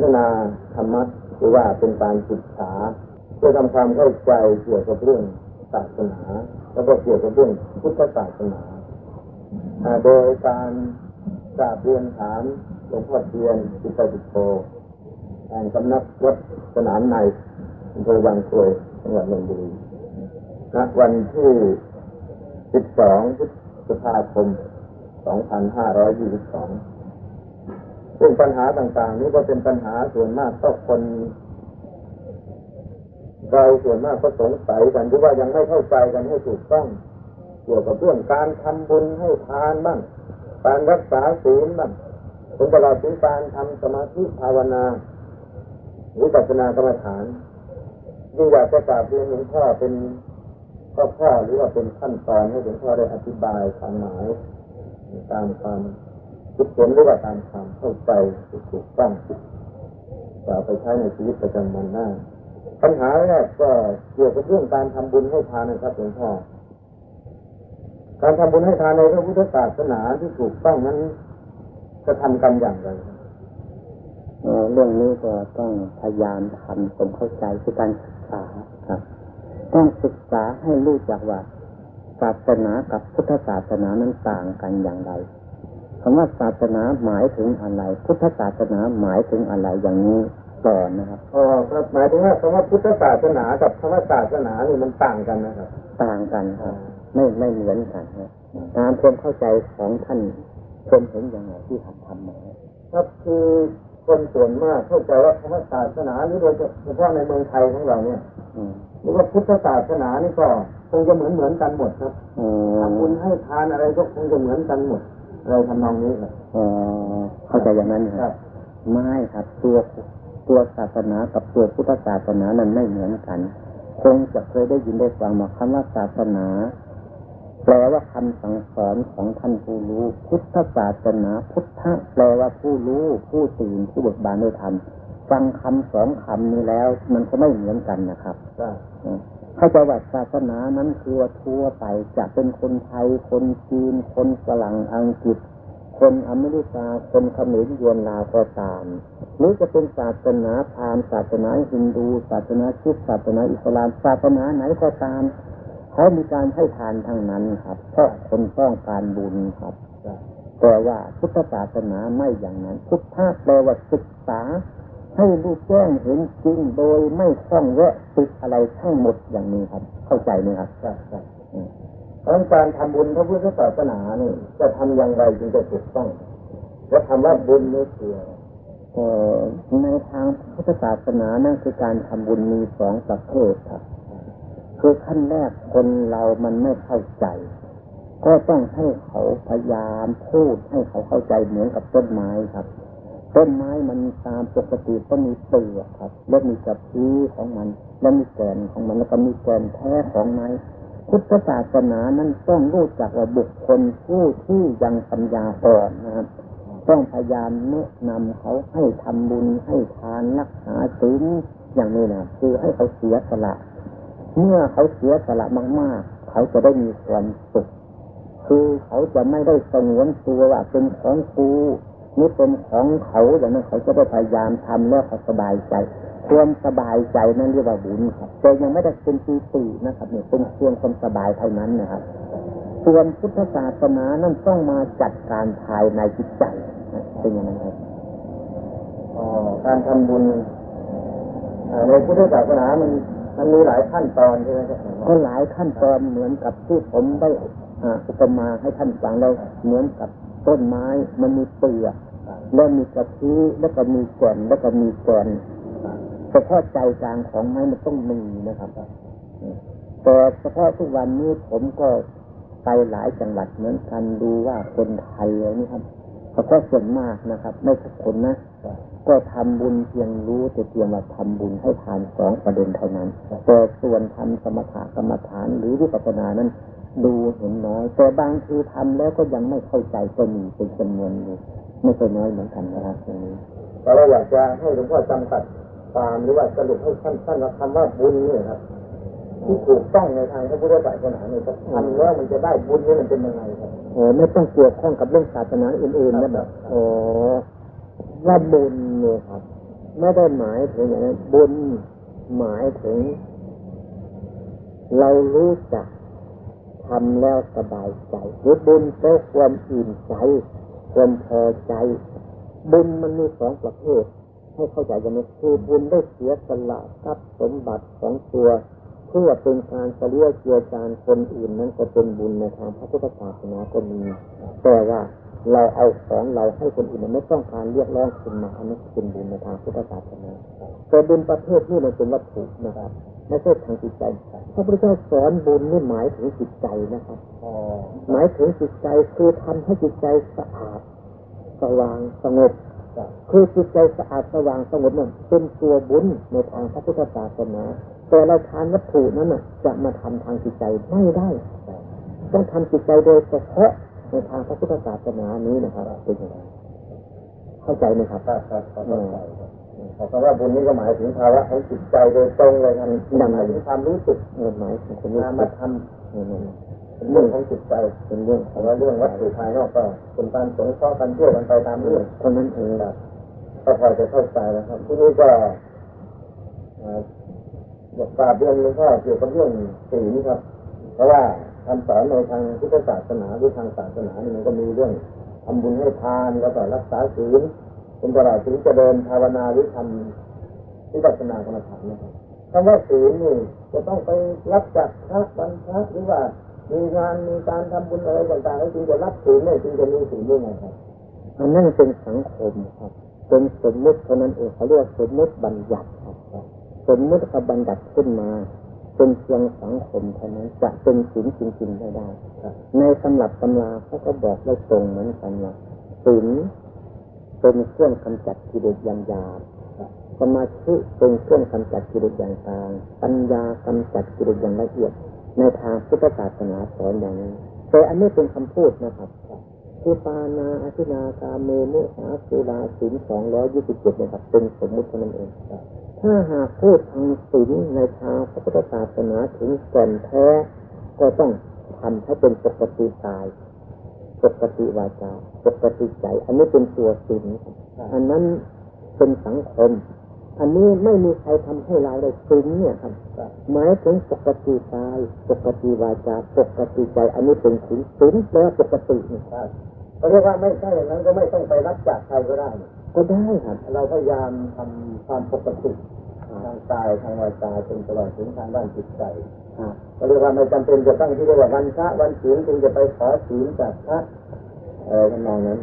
นทนาธรรมะหรือว่าเป็นการศึกษาเพื่อทำความเข้าใจเกี่ยวกับเรื่องศาสนา แล้วก็เกี่ยวกับเรื่องพุทธศาสนาโดยการกราบเรียนถามหลวงพ่อเทียนจิตติโตแห่งสำนักวัดสนามในอำเภอบางกรวยจังหวัดนนทบุรีณวันที่ 12 พฤษภาคม 2522 ซึ่งปัญหาต่าง ๆ นี้ก็เป็นปัญหาส่วนมากก็คนเราส่วนมากก็สงสัยกันหรือว่ายังไม่เข้าใจกันให้ถูกต้องเกี่ยวกับเรื่องการทำบุญให้ทานบ้างการรักษาศีลบ้างเป็นตลอดถึงการทำสมาธิภาวนาหรือปัจนากรรมฐานยิ่งอยากจะกราบเรียนหลวงพ่อเป็นข้อข้อหรือว่าเป็นขั้นตอนให้หลวงพ่อได้อธิบายความหมายตามความ คิดเห็นหรือว่าตามความเข้าใจถูกต้องจะไปใช้ในชีวิตประจำวันได้ปัญหาแรกก็เกี่ยวกับเรื่องการทำบุญให้ทานนะครับหลวงพ่อการทำบุญให้ทานในพระพุทธศาสนาที่ถูกต้องนั้นจะทำกันอย่างไรเรื่องนี้ก็ต้องพยายามทำความเข้าใจคือการศึกษาครับ ต้องศึกษาให้รู้จักว่าศาสนากับพุทธศาสนานั้นต่างกันอย่างไร คำว่าศาสนาหมายถึงอะไร พุทธศาสนาหมายถึงอะไรอย่างนี้ก่อนนะครับอ๋อครับหมายถึงว่าคำว่าพุทธศาสนากับคำว่าศาสนานี่มันต่างกันนะครับ ต่างกันครับ ไม่ไม่เหมือนกันครับตามความเข้าใจของท่านคนเห็นอย่างไรที่ทำทำมาครับคือคนส่วนมากเข้าใจว่าคำว่าศาสนาหรือโดยเฉพาะในเมืองไทยของเราเนี่ยหรือว่าพุทธศาสนานี่ก็คงจะเหมือนเหมือนกันหมดครับทำบุญให้ทานอะไรก็คงจะเหมือนกันหมด เราทำนองนี้ครับเข้าใจอย่างนั้นครับไม่ครับตัวตัวศาสนากับตัวพุทธศาสนานั้นไม่เหมือนกัน คงจะเคยได้ยินได้ฟังมาคำว่าศาสนา แปลว่าคำสั่งสอนของท่านผู้รู้ พุทธศาสนา พุทธะแปลว่าผู้รู้ ผู้ตื่นผู้เบิกบานด้วยธรรม ฟังคำสองคำนี้แล้ว มันก็ไม่เหมือนกันนะครับเข้าใจว่าศาสนานั้นคือทั่วไปจะเป็นคนไทย คนจีน คนฝรั่งอังกฤษ คนอเมริกา คนเขมรยวนลาวก็ตาม หรือจะเป็นศาสนาพราหมณ์ศาสนาฮินดู ศาสนาคริสต์ศาสนาอิสลาม ศาสนาไหนก็ตามเขามีการให้ทานทั้งนั้นครับ เพราะคนต้องการบุญครับแต่ว่าพุทธศาสนาไม่อย่างนั้น พุทธะแปลว่าศึกษา ให้รู้แจ้งเห็นจริงโดยไม่ต้องแวะติดอะไรทั้งหมดอย่างนี้ครับ เข้าใจไหมครับใช่ใช่การทำบุญพระพุทธศาสนานี่จะทำอย่างไรจึงจะถูกต้องและคำว่าบุญนี่คือในทางพุทธศาสนานั่นคือการทำบุญมีสองประเภทครับ คือขั้นแรกคนเรามันไม่เข้าใจ ก็ต้องให้เขาพยายามพูดให้เขาเข้าใจเหมือนกับต้นไม้ครับ ต้นไม้มันตามปกติต้องมีเปลือกครับแล้วมีกระพี้ของมัน แล้วมีแกนของมันแล้วก็มีแกนแท้ของไม้พุทธศาสนานั้นต้องรู้จักว่าบุคคลผู้ที่ยังปัญญาอ่อนนะครับ ต้องพยายามแนะนำเขาให้ทำบุญให้ทานรักษาศีลอย่างนี้นะคือให้เขาเสียสละ เมื่อเขาเสียสละมาก ๆ เขาจะได้มีความสุขคือเขาจะไม่ได้สงวนตัวว่าเป็นของกู นี่เป็นของเขาอย่างนั้นเขาจะได้พยายามทำแล้วเขาสบายใจความสบายใจนั่นเรียกว่าบุญครับแต่ยังไม่ได้เป็นปีตินะครับเนี่ยเป็นเพียงความสบายเท่านั้นนะครับส่วนพุทธศาสนานั่นต้องมาจัดการภายในจิตใจเป็นอย่างนั้นครับการทำบุญในพุทธศาสนามันมันมีหลายขั้นตอนใช่ไหมครับก็หลายขั้นตอนเหมือนกับที่ผมได้อุปมาให้ท่านฟังแล้วเหมือนกับ ต้นไม้มันมีเปลือกแล้วมีกระพี้แล้วก็มีแก่นแล้วก็มีแก่นเฉพาะใจกลางของไม้มันต้องมีนะครับแต่เฉพาะทุกวันนี้ผมก็ไปหลายจังหวัดเหมือนกันดูว่าคนไทยนี่ครับเฉพาะส่วนมากนะครับ ไม่ทุกคนนะก็ทำบุญเพียงรู้แต่เพียงว่าทำบุญให้ทานสองประเด็นเท่านั้นแต่ส่วนทำสมถะกรรมฐานหรือวิปัสสนานั้น ดูเห็นน้อย แต่บางทีทำแล้วก็ยังไม่เข้าใจก็มีเป็นจำนวนอยู่ไม่ใช่น้อยเหมือนกันนะครับตรงนี้เราอยากจะให้หลวงพ่อจำกัดความหรือว่าสรุปให้สั้นๆว่าคำว่าบุญนี่ครับที่ถูกต้องในทางพระพุทธศาสนาเนี่ยทำแล้วมันจะได้บุญนี่มันเป็นยังไงครับโอ้ไม่ต้องเกี่ยวข้องกับเรื่องศาสนาอื่นๆนะแบบโอ้ว่าบุญเนี่ยครับ ไม่ได้หมายถึงอย่างนั้นบุญหมายถึง เรารู้จัก ทำแล้วสบายใจหรือบุญเพราะความอิ่มใจความพอใจ บุญมันมีสองประเภท ให้เข้าใจกันนะคือบุญได้เสียสละทรัพย์สมบัติของตัวเพื่อเป็นการเฉลียเกี่ยวการคนอื่นนั้นก็เป็นบุญในทางพระพุทธศาสนาก็มีแต่ว่าเราเอาของเราให้คนอื่นไม่ต้องการเรียกร้องคุณมาอันนี้เป็นบุญในทางพุทธศาสนาแต่บุญประเภทนี้มันเป็นวัตถุนะครับ ไม่ใช่ทางจิตใจพระพุทธเจ้าสอนบุญนี่หมายถึงจิตใจนะครับหมายถึงจิตใจคือทำให้จิตใจสะอาดสว่างสงบคือจิตใจสะอาดสว่างสงบนั่นเป็นตัวบุญในทางพระพุทธศาสนาแต่เราทานวัตถุนั้นน่ะจะมาทำทางจิตใจไม่ได้ ต้องทำจิตใจโดยเฉพาะในทางพระพุทธศาสนานี้นะครับเป็นอย่างไรเข้าใจไหมครับครับครับเข้าใจ ครับเพราะว่าบุญนี้ก็หมายถึงภาวะของจิตใจโดยตรงเลยครับหมายถึงความรู้สึกเออหมายถึงคนนี้นามมาธรรมเออเป็นเรื่องของจิตใจเป็นเรื่องขแต่องว่าเรื่องวัตถุภายนอกก็เป็นการสงเคราะห์กันช่วยกันไปตามเรื่องเท่านั้นเองครับก็พอจะเข้าใจแล้วครับที่นี้ก็บทกราบเรื่องหลวงพ่อเกี่ยวกับเรื่องศีลครับ เพราะว่าคำสอนในทางพุทธศาสนาหรือทางศาสนานี่มันก็มีเรื่องทำบุญให้ทานแล้วก็รักษาศีล เป็นตลอดถึงจะเดินภาวนาหรือทำวิปัสสนากรรมฐานนะครับคำว่าศีลนี่จะต้องไปรับจากพระวันพหรือว่ามีงานมีการทำบุญอะไรต่างๆแล้วจึงจะรับศีลได้จึงจะมีศีลได้ไงครับอันนั้นเป็นสังคมครับเป็นสมมุติเท่านั้นเองเขาเรียกสมมุติบัญญัติครับสมมุติกับบัญญัติขึ้นมาเป็นเพียงสังคมเท่านั้นจะเป็นศีลจริงๆไม่ได้ในตำรับตำราเขาก็บอกไว้ตรงเหมือนกันว่าศีล เป็นเครื่องกำจัดกิเลสย่างหยาสมาธิเป็นเครื่องกำจัดกิเลสอย่างกลาง ปัญญากำจัดกิเลสอย่างละเอียด ในทางพุทธศาสนาสอนอย่างนี้แต่อันนี้เป็นคำพูดนะครับคือปานาอธินากาเมมุสาสุราศีลสองร้อยยี่สิบเจ็ดนะครับเป็นสมมุติเท่านั้นเองถ้าหากพูดทางศีลในทางพระพุทธศาสนาถึงก่นแท้ ก็ต้องทำให้เป็นปกติกาย ปกติวาจา ปกติใจ อันนี้เป็นตัวศีลอันนั้นเป็นสังคม อันนี้ไม่มีใครทำให้เราได้ศีลเนี่ยครับหมายถึงปกติกายปกติวาจาปกติใจ อันนี้เป็นศีลศีลแปลว่าปกตินี่ครับก็เรียกว่าไม่ใช่อย่างนั้นก็ไม่ต้องไปรับจากใครก็ได้ ก็ได้ครับ เราพยายามทำความปกติทางกายทางวาจาจนตลอดถึงทางด้านจิตใจครับก็เรียกว่าไม่จำเป็นจะต้องที่เรียกว่าวันพระวันศีลจึงจะไปขอศีลจากพระ เออทำนองนั้น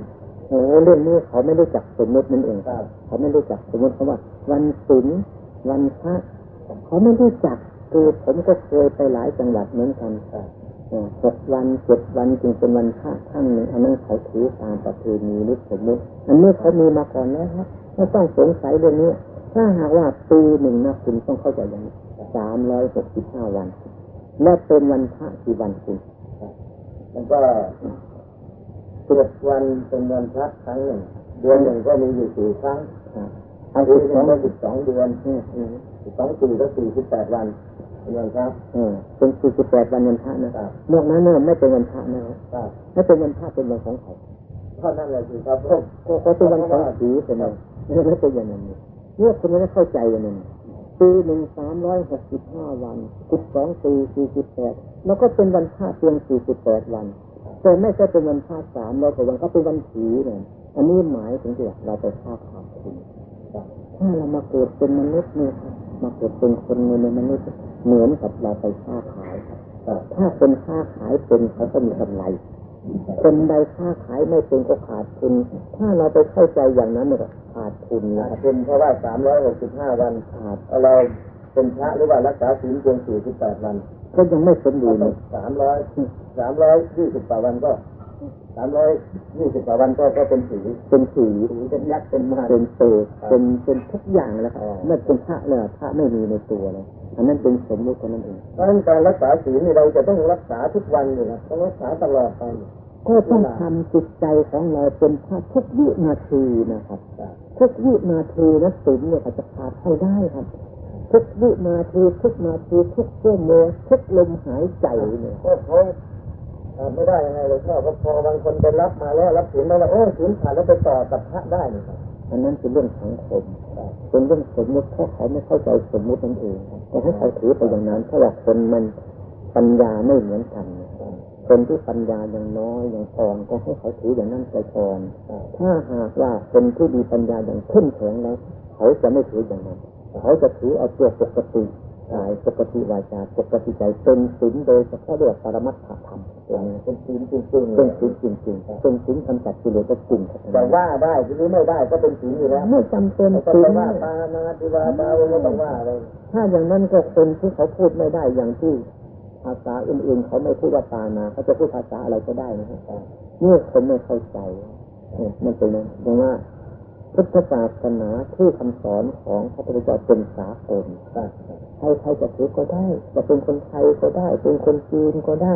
โอ้เรื่องนี้เขาไม่รู้จักสมมตินั่นเองครับเขาไม่รู้จักสมมติเขาว่า วันศีลวันพระเขาไม่รู้จักคือผมก็เคยไปหลายจังหวัดเหมือนกันครับเอ่อหกวันเจ็ดวันจึงเป็นวันพระครั้งหนึ่งอันนั้นเขาถือตามประเพณีหรือสมมติอันนี้เขามีมาก่อนแล้วครับไม่ต้องสงสัยเรื่องนี้ ถ้าหากว่าปีหนึ่งนะคุณต้องเข้าใจอย่างนี้สามร้อยหกสิบห้าวัน และเป็นวันพระกี่วันคุณมันก็ เจ็ดวันเป็นวันพระครั้งหนึ่งเดือนหนึ่งก็มีอยู่สี่ครั้งครับเอาปีสิบหสนึ่องงก็สิบสองเดือนอืมอืมสิบสองปีก็สี่สิบแปดวันเป็นวันพระเออเป็นสี่สิบแปดวันวันพระนะครับนอกนั้นเนี่ยไม่เป็นวันพระนะครับครับถ้าเป็นวันพระเป็นวันของเขาเท่านั้นเลยสิครับผมก็เขาเป็นวันของผีเป็นไงไม่เป็นอย่างนั้นนี่เนี่ยคุณไม่ได้เข้าใจอย่างนั้นปีหนึ่งสามร้อยหกสิบห้าวันสิบสองปีสี่สิบแปดแล้วก็เป็นวันพระเพียงสี่สิบแปดวัน แต่ไม่ใช่เป็นวันพระสามร้อยกว่าวันก็เป็นวันผีเนี่ยอันนี้หมายถึงที่เราไปฆ่าขาดคุณถ้าเรามาเกิดเป็นมนุษย์เนี่ยครับมาเกิดเป็นคนในมนุษย์เหมือนกับเราไปค้าขายครับถ้าคนค้าขายเป็นเขาก็มีกำไรคนใดค้าขายไม่เป็นก็ขาดทุน ถ้าเราไปเข้าใจอย่างนั้นเนี่ยขาดทุนนะครับเป็นเพราะว่าสามร้อยหกสิบห้าวันขาดเราเป็นพระหรือว่ารักษาศีลเพียงสี่สิบแปดวัน ก็ยังไม่สมบูรณ์เลยสามร้อย สามร้อยยี่สิบกว่าวันก็สามร้อยยี่สิบกว่าวันก็ก็เป็นสีเป็นสีสีเป็นยักษ์เป็นมารเป็นเปรตเป็นเป็นทุกอย่างแล้วครับไม่เป็นพระเลยพระไม่มีในตัวเลยอันนั้นเป็นสมมติเท่านั้นเองเพราะฉะนั้นการรักษาศีลนี่เราจะต้องรักษาทุกวันเลยครับต้องรักษาตลอดไปก็ต้องทำจิตใจของเราเป็นพระทุกวินาทีนะครับทุกวินาทีนะศีลเนี่ยเขาจะขาดไม่ได้ครับทุกวินาทีทุกนาทีทุกชั่วโมงทุกลมหายใจเนี่ย ไม่ได้ยังไงเลยพ่อก็พอบางคนไปรับมาแล้วรับศีลมาแล้วโอ้ศีลขาดแล้วไปต่อกับพระได้นี่ครับอันนั้นเป็นเรื่องสังคมเป็นเรื่องสมมติเพราะเขาไม่เข้าใจสมมตินั่นเองแต่ให้เขาถือไปอย่างนั้นเพราะว่าคนมันปัญญาไม่เหมือนกันคนที่ปัญญายังน้อยยังอ่อนก็ให้เขาถืออย่างนั้นไปก่อนถ้าหากว่าคนที่มีปัญญาอย่างเข้มแข็งแล้ว เขาจะไม่ถืออย่างนั้น เขาจะถือเอาตัวปกติ กายปกติวาจาปกติใจเป็นศีลโดยเฉพาะเรียกปรมัตถธรรมเป็นศีลจริงๆเป็นศีลจริงๆเป็นศีลกำจัดกิเลสกลุ่มแต่ว่าได้หรือไม่ได้ก็เป็นศีลอยู่แล้วไม่จำเป็นไม่ต้องศีไปลว่าตามาติวาตาไม่ต้องว่าอะไรถ้าอย่างนั้นก็คนที่เขาพูดไม่ได้อย่างที่ภาษาอื่นๆเขาไม่พูดว่าตานาเขาจะพูดภาษาอะไรก็ได้นะครับนี่คนไม่เข้าใจเนี่ยมันเป็นอย่างว่า พุทธศาสนาที่คำสอนของพระพุทธเจ้าเป็นสากลใครใครจะถือก็ได้ จะเป็นคนไทยก็ได้ เป็นคนจีนก็ได้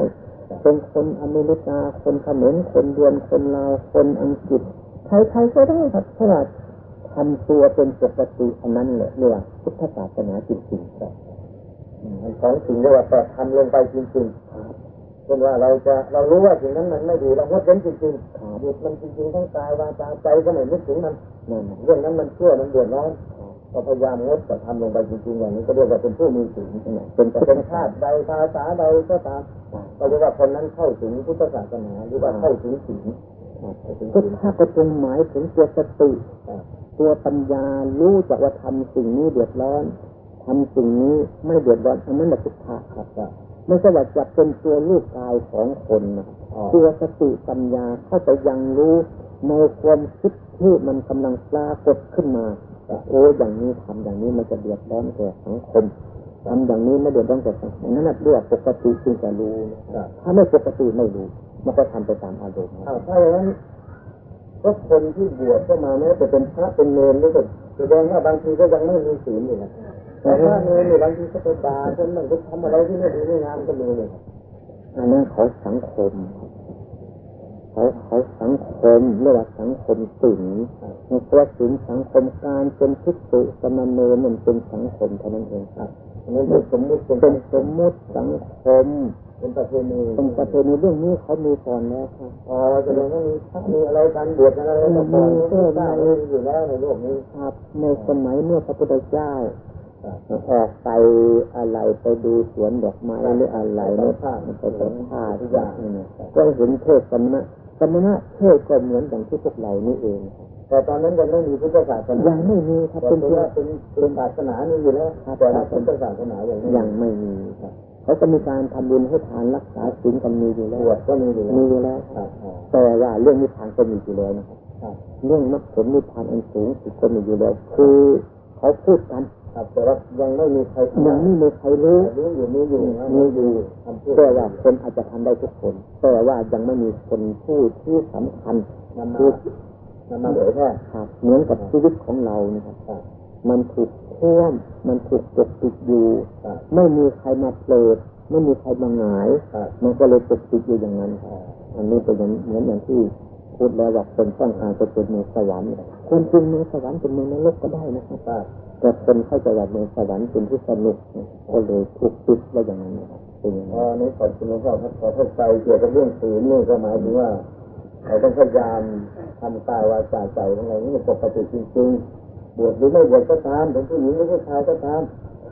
เป็นคนอเมริกา คนเขมรคนเดือนคนลาวคนอังกฤษใครใครก็ได้ครับเพราะว่าทำตัวเป็นปกติอันนั้นแหละเรียกว่าพุทธศาสนาจริงๆครับมันของสิ่งเรียกว่าแต่ทำลงไปจริงๆ เช่นว่าเราจะเรารู้ว่าสิ่งนั้นมันไม่ดีเรางดเว้นจริงๆหยุดมันจริงๆทั้งกายวาจาใจก็ไม่นึกถึงมันนั่นน่ะเรื่องนั้นมันชั่วมันเดือดร้อนก็พยายามงดแต่ทำลงไปจริงๆอย่างนี้ก็เรียกว่าเป็นผู้มีศีลเป็นจะพุทเป็นธชาติใดภาษาใดก็ตามก็เรียกว่าคนนั้นเข้าถึงพุทธศาสนาหรือว่าเข้าถึงศีลพุทธะก็จงหมายถึงตัวสติตัวปัญญารู้จักว่าทำสิ่งนี้เดือดร้อนทำสิ่งนี้ไม่เดือดร้อนอันนั้นแหละพุทธะครับ ไม่ใช่ว่าจะเป็นตัวรูปกายของคนนะครับตัวสติปัญญาเข้าไปยังรู้ในความคิดที่มันกำลังปรากฏขึ้นมาโอ้อย่างนี้ทำอย่างนี้มันจะเดือดร้อนแก่สังคมทำอย่างนี้ไม่เดือดร้อนแก่สังคมนั่นแหละเรียกปกติจึงจะรู้นะครับถ้าไม่ปกติไม่รู้มันก็ทำไปตามอารมณ์อ้าวถ้าอย่างนั้นก็คนที่บวชก็มาแม้แต่เป็นพระเป็นเนรนี่ก็แสดงว่าบางทีก็ยังไม่มีศีลอยู่นะ แต่พระเนรนี่บางทีก็ไปด่าจนมันก็ทำอะไรที่ไม่ดีไม่งามก็มีเลยอันนั้นเขาสังคมเขาเขาสังคมเรียกว่าสังคมสิงในตัวสิงสังคมการเป็นพิสุสมณเณรมันเป็นสังคมเท่านั้นเองครับอันนั้นเป็นสมมุติเป็นเป็นสมมุติสังคมเป็นประเพณีเป็นประเพณีเรื่องนี้เขามีก่อนแล้วครับอ๋อแสดงว่ามีพระมีอะไรการบวชกันอะไรก็ก่อนที่สร้างอยู่แล้วในโลกนี้ครับ ในสมัยเมื่อพระพุทธเจ้า ออกไปอะไรไปดูสวนดอกไม้หรืออะไรเนี่ยไปสัมภาษณ์ทุกอย่างเนี่ยก็เห็นเทศสมณะสมณะเทศก็เหมือนอย่างที่พวกเรานี่เองครับแต่ตอนนั้นยังไม่มีพุทธศาสนายังไม่มีครับแต่เป็นถือเพียว่างเป็นเป็นศาสนานี่อยู่แล้วแต่พุทธศาสนาอย่างนี้ยังไม่มีครับเขาจะมีการทำบุญให้ทานรักษาศีลกันมีอยู่แล้วบวชก็มีอยู่แล้วมีอยู่แล้วครับอ๋อแต่ว่าเรื่องนิพพานก็มีอยู่แล้วนะครับครับเรื่องมรรคผลนิพพานอันสูงสุดก็มีอยู่แล้ว คือเขาพูดกัน ครับแต่ว่ายังไม่มีใครยังไม่มีใครรู้รู้อยู่มีอยู่มีอยู่ทำพูดแต่ว่าคนอาจจะทำได้ทุกคน แต่ว่ายังไม่มีคนผู้ที่สำคัญนำมาคือนำมาเผยแพร่ครับเหมือนกับชีวิตของเรานี่ครับครับมันถูกท่วมมันถูกปกปิดอยู่ครับไม่มีใครมาเปิดไม่มีใครมาหงายครับมันก็เลยปกปิดอยู่อย่างนั้นครับอันนี้เป็นอย่างเหมือนอย่างที่ พูดแล้วว่าคนต้องการจะเป็นเมืองสวรรค์คนจริงเมืองสวรรค์เป็นเมืองนรกก็ได้นะครับครับแต่คนเข้าใจว่าเมืองสวรรค์เป็นที่สนุกก็เลยถูกปิดไว้อย่างนั้นนะครับเป็นอย่างอ๋อนั้นนี่ขอบคุณหลวงพ่อครับขอเข้าใจเกี่ยวกับเรื่องศีลนี่ก็หมายถึงว่าเราต้องพยายามทำกายวาจาใจของเรานี่ปกติจริงๆบวชหรือไม่บวชก็ตามเป็นผู้หญิงหรือผู้ชายก็ตาม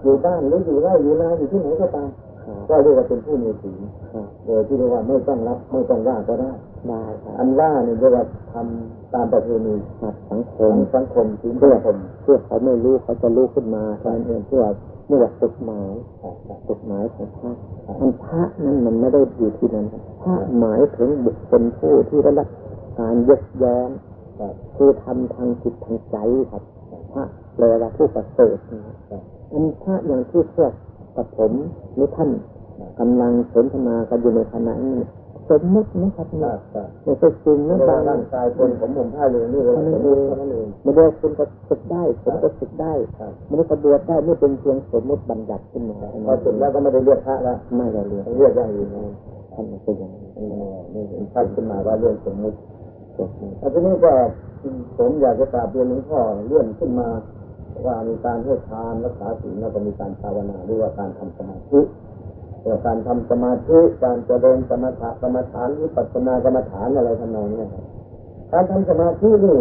อยู่บ้านหรืออยู่ไร่อยู่นาอยู่ที่ไหนก็ตามครับก็เรียกว่าเป็นผู้มีศีลครับโดยที่เรียกว่าไม่ต้องรับไม่ต้องว่าก็ได้ ได้ครับอันว่าเนี่ยเรียกว่าทำตามประเพณีครับสังคขอมงสังคมศีลเพื่สัองคมเพื่อเขาไม่รู้เขาจะรู้ขึ้นมาเท่านั้นเองเพื่อเรียกว่ากฎหมายกฎหมายของพระอันพระนั้นมันไม่ได้อยู่ที่นั้นครับพระหมายถึงบุคคลผู้ที่ได้รับการยกย่องครับคือทำทางจิตทางใจครับพระแปลว่าผู้ประเสริฐนะครับอันพระอย่างที่พวกกับผมหรือท่านกำลังสนทนากันอยู่ในขณะนี้ สมมตินะครับคเนี่รัยบครับไม่ใช่จริงไม่นะได้บางร่างกายคนผมผมผ้าเหลืองนี่เลยเท่านั้นเองเท่านั้นเองไม่ได้คุณก็ศึกได้ผมก็ศึกได้ครับไม่ได้กระบวชได้ไม่เป็นเพียงสมมติบัญญัติขึ้นมาพอสึกแล้วก็ไม่ได้เรียกพระแล้วไม่ได้เรียนเรียกอย่างอื่นนะท่านเป็นอย่างนี้นี่นี่เห็นชัดขึ้นมาว่าเรื่องสมมุติจบนี้แต่ทีนี้ก็ผมอยากจะกราบเรียนหลวงพ่อเลื่อนขึ้นมาว่ามีการให้ทานรักษาศีลแล้วก็มีการภาวนาหรือว่าการทำสมาธิเรื่อง การทำสมาธิการเจริญสมถะกรรมฐานวิปัสสนากรรมฐานอะไรทำนองเนี้ยครับการทำสมาธินี่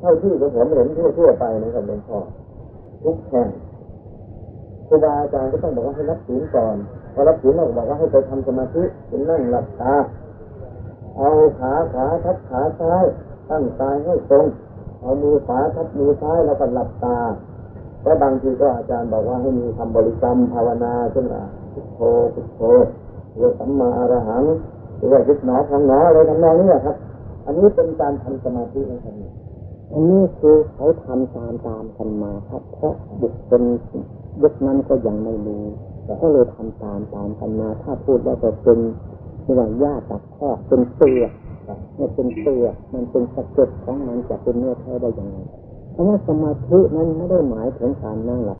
เท่าที่ผมเห็นทั่วๆไปนะครับหลวงพ่อทุกแห่งครูบาอาจารย์ก็ต้องบอกว่าให้รับศีลก่อนพอรับศีลเราก็บอกว่าให้ไปทำสมาธิเป็นนั่งหลับตาเอาขาขวาทับขาซ้ายตั้งกายให้ตรงเอามือขวาทับมือซ้ายแล้วก็หลับตา แล้วบางทีก็อาจารย์บอกว่าให้มีคำบริกรรมภาวนาเช่นว่าพุทโธพุทโธหรือสัมมาอรหังหรือว่ายุบหนอทางหนออะไรทำนองนี้ครับ อันนี้เป็นการทำสมาธินะครับอันนี้คือเขาทำตามตามกันมาครับ เพราะบุคคลยุคนั้นก็ยังไม่รู้ก็เลยทำตามตามกันมา ถ้าพูดว่าจะเป็นเรียกว่าหญ้าตัดคอเป็นเปลือกเนี่ยเป็นเปลือกมันเป็นสะเก็ดของมันจะเป็นเนื้อแท้ได้ยังไง เพราะว่าสมาธินั้นไม่ได้หมายถึงการนั่งหลับ